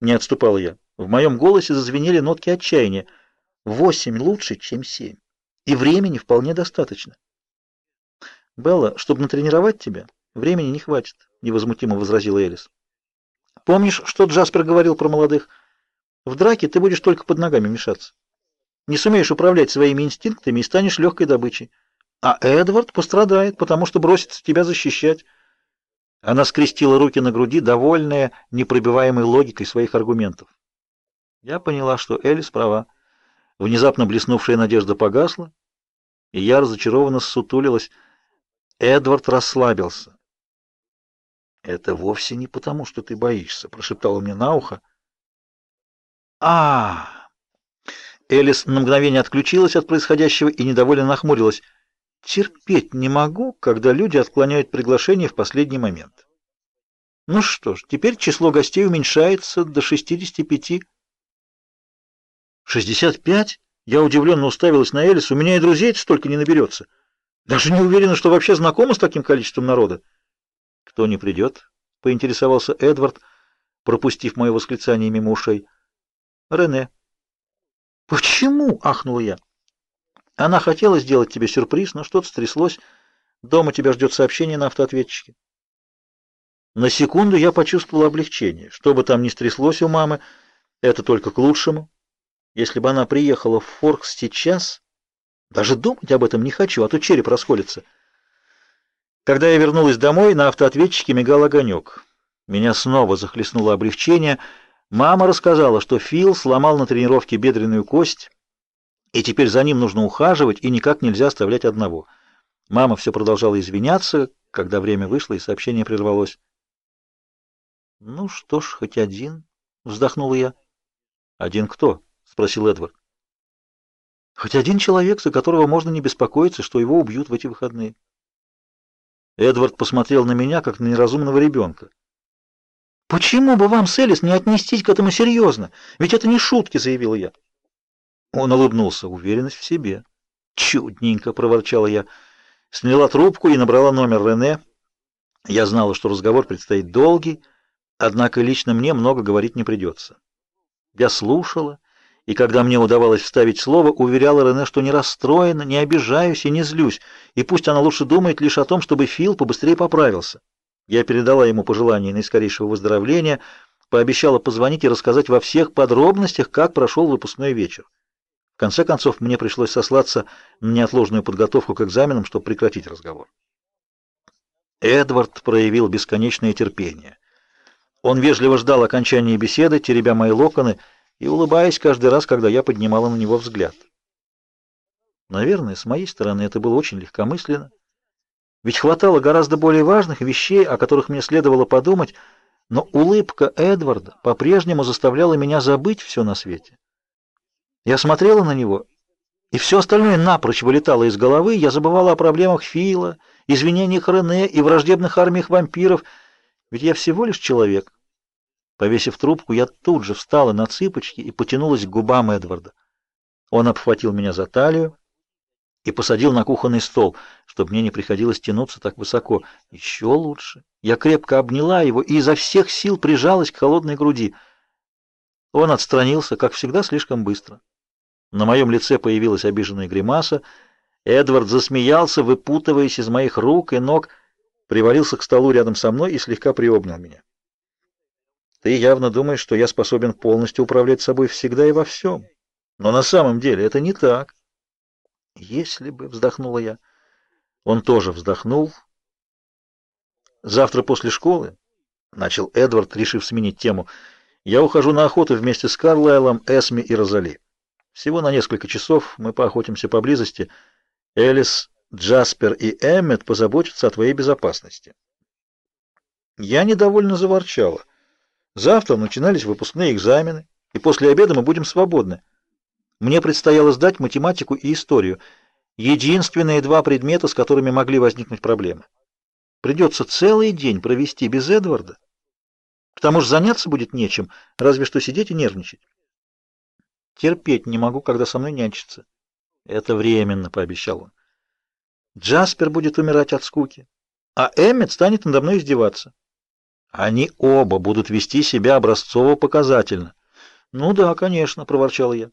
Не отступал я. В моем голосе зазвенели нотки отчаяния. Восемь лучше, чем семь. И времени вполне достаточно. Белла, чтобы натренировать тебя, времени не хватит, невозмутимо возразила Элис. Помнишь, что Джаспер говорил про молодых? В драке ты будешь только под ногами мешаться. Не сумеешь управлять своими инстинктами и станешь легкой добычей. А Эдвард пострадает, потому что бросится тебя защищать. Она скрестила руки на груди, довольная непробиваемой логикой своих аргументов. Я поняла, что Элис права. Внезапно блеснувшая надежда погасла, и я разочарованно ссутулилась. Эдвард расслабился. «Это вовсе не потому, что ты боишься», — прошептала мне на ухо. а Элис на мгновение отключилась от происходящего и недовольно нахмурилась. Терпеть не могу, когда люди отклоняют приглашение в последний момент. Ну что ж, теперь число гостей уменьшается до 65. 65? Я удивленно уставилась на Элис. У меня и друзей столько не наберется. Даже не уверена, что вообще знакома с таким количеством народа. Кто не придет? поинтересовался Эдвард, пропустив мое восклицание мимо ушей. Рене. Почему? ахнула я. Она хотела сделать тебе сюрприз, но что-то стряслось. Дома тебя ждет сообщение на автоответчике. На секунду я почувствовал облегчение. Что бы там ни стряслось у мамы, это только к лучшему. Если бы она приехала в Форкс сейчас, даже думать об этом не хочу, а то череп расколется. Когда я вернулась домой, на автоответчике мигал огонек. Меня снова захлестнуло облегчение. Мама рассказала, что Фил сломал на тренировке бедренную кость, и теперь за ним нужно ухаживать, и никак нельзя оставлять одного. Мама все продолжала извиняться, когда время вышло и сообщение прервалось. Ну что ж, хоть один, вздохнула я. Один кто? спросил Эдвард. Хоть один человек, за которого можно не беспокоиться, что его убьют в эти выходные. Эдвард посмотрел на меня, как на неразумного ребенка. «Почему бы вам с не отнестись к этому серьезно? Ведь это не шутки», — заявил я. Он улыбнулся. Уверенность в себе. «Чудненько», — проворчала я. Сняла трубку и набрала номер Рене. Я знала, что разговор предстоит долгий, однако лично мне много говорить не придется. Я слушала, и когда мне удавалось вставить слово, уверяла Рене, что не расстроена, не обижаюсь и не злюсь, и пусть она лучше думает лишь о том, чтобы Фил побыстрее поправился. Я передала ему пожелание наискорейшего выздоровления, пообещала позвонить и рассказать во всех подробностях, как прошел выпускной вечер. В конце концов, мне пришлось сослаться на неотложную подготовку к экзаменам, чтобы прекратить разговор. Эдвард проявил бесконечное терпение. Он вежливо ждал окончания беседы, теребя мои локоны и улыбаясь каждый раз, когда я поднимала на него взгляд. Наверное, с моей стороны это было очень легкомысленно. Ведь хватало гораздо более важных вещей, о которых мне следовало подумать, но улыбка Эдварда по-прежнему заставляла меня забыть все на свете. Я смотрела на него, и все остальное напрочь вылетало из головы, я забывала о проблемах Фила, извинениях Рене и враждебных армиях вампиров, ведь я всего лишь человек. Повесив трубку, я тут же встала на цыпочки и потянулась к губам Эдварда. Он обхватил меня за талию и посадил на кухонный стол, чтобы мне не приходилось тянуться так высоко. Еще лучше. Я крепко обняла его и изо всех сил прижалась к холодной груди. Он отстранился, как всегда, слишком быстро. На моем лице появилась обиженная гримаса. Эдвард засмеялся, выпутываясь из моих рук и ног, привалился к столу рядом со мной и слегка приобнял меня. Ты явно думаешь, что я способен полностью управлять собой всегда и во всем. Но на самом деле это не так. Если бы, вздохнула я. Он тоже вздохнул. Завтра после школы, начал Эдвард, решив сменить тему, я ухожу на охоту вместе с Карлайлом, Эсми и Розали. Всего на несколько часов мы поохотимся поблизости. Элис, Джаспер и Эммет позаботятся о твоей безопасности. Я недовольно заворчала. Завтра начинались выпускные экзамены, и после обеда мы будем свободны. Мне предстояло сдать математику и историю, единственные два предмета, с которыми могли возникнуть проблемы. Придется целый день провести без Эдварда. К тому же заняться будет нечем, разве что сидеть и нервничать. Терпеть не могу, когда со мной нянчится. Это временно, пообещал он. Джаспер будет умирать от скуки, а Эммет станет надо мной издеваться. Они оба будут вести себя образцово-показательно. Ну да, конечно, проворчал я.